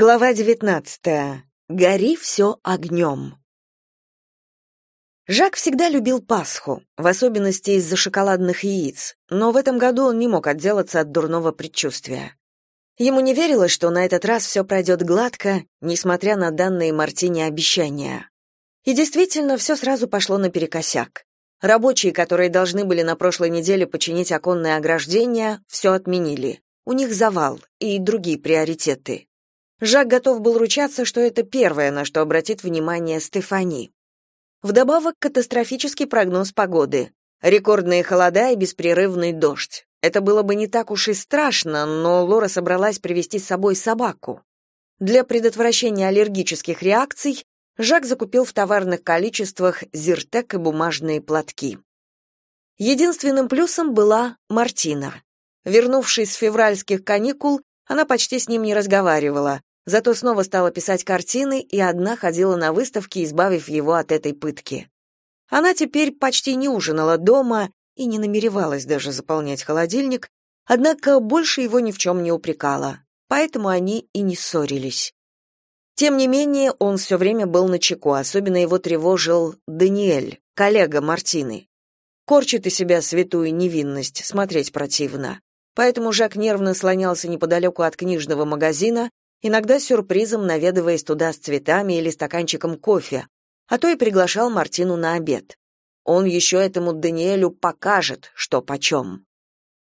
Глава 19. Гори все огнем. Жак всегда любил Пасху, в особенности из-за шоколадных яиц, но в этом году он не мог отделаться от дурного предчувствия. Ему не верилось, что на этот раз все пройдет гладко, несмотря на данные Мартине обещания. И действительно, все сразу пошло наперекосяк. Рабочие, которые должны были на прошлой неделе починить оконное ограждение, все отменили. У них завал и другие приоритеты. Жак готов был ручаться, что это первое, на что обратит внимание Стефани. Вдобавок катастрофический прогноз погоды. Рекордные холода и беспрерывный дождь. Это было бы не так уж и страшно, но Лора собралась привести с собой собаку. Для предотвращения аллергических реакций Жак закупил в товарных количествах зиртек и бумажные платки. Единственным плюсом была Мартина. Вернувшись с февральских каникул, она почти с ним не разговаривала, Зато снова стала писать картины и одна ходила на выставки, избавив его от этой пытки. Она теперь почти не ужинала дома и не намеревалась даже заполнять холодильник, однако больше его ни в чем не упрекала, поэтому они и не ссорились. Тем не менее, он все время был на чеку, особенно его тревожил Даниэль, коллега Мартины. Корчит из себя святую невинность, смотреть противно. Поэтому Жак нервно слонялся неподалеку от книжного магазина, иногда сюрпризом наведываясь туда с цветами или стаканчиком кофе, а то и приглашал Мартину на обед. Он еще этому Даниэлю покажет, что почем.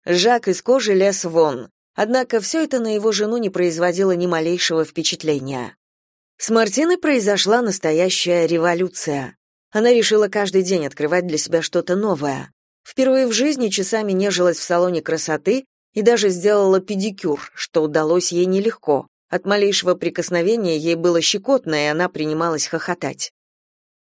Жак из кожи лез вон, однако все это на его жену не производило ни малейшего впечатления. С Мартиной произошла настоящая революция. Она решила каждый день открывать для себя что-то новое. Впервые в жизни часами нежилась в салоне красоты и даже сделала педикюр, что удалось ей нелегко, от малейшего прикосновения ей было щекотно, и она принималась хохотать.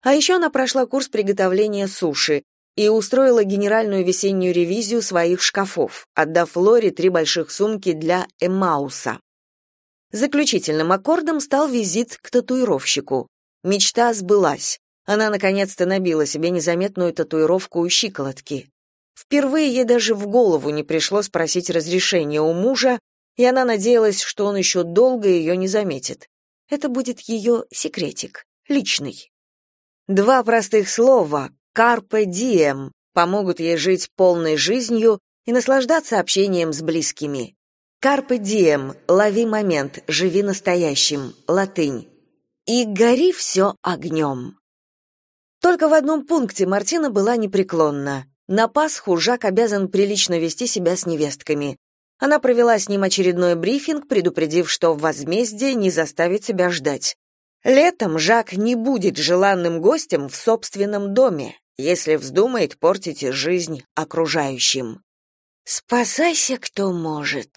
А еще она прошла курс приготовления суши и устроила генеральную весеннюю ревизию своих шкафов, отдав Лоре три больших сумки для Эммауса. Заключительным аккордом стал визит к татуировщику. Мечта сбылась. Она наконец-то набила себе незаметную татуировку у щиколотки. Впервые ей даже в голову не пришло спросить разрешения у мужа, и она надеялась, что он еще долго ее не заметит. Это будет ее секретик, личный. Два простых слова «carpe diem» помогут ей жить полной жизнью и наслаждаться общением с близкими. «Carpe diem» — лови момент, живи настоящим, латынь. И гори все огнем. Только в одном пункте Мартина была непреклонна. На Пасху Жак обязан прилично вести себя с невестками. Она провела с ним очередной брифинг, предупредив, что возмездие не заставит себя ждать. Летом Жак не будет желанным гостем в собственном доме, если вздумает портить жизнь окружающим. «Спасайся, кто может»,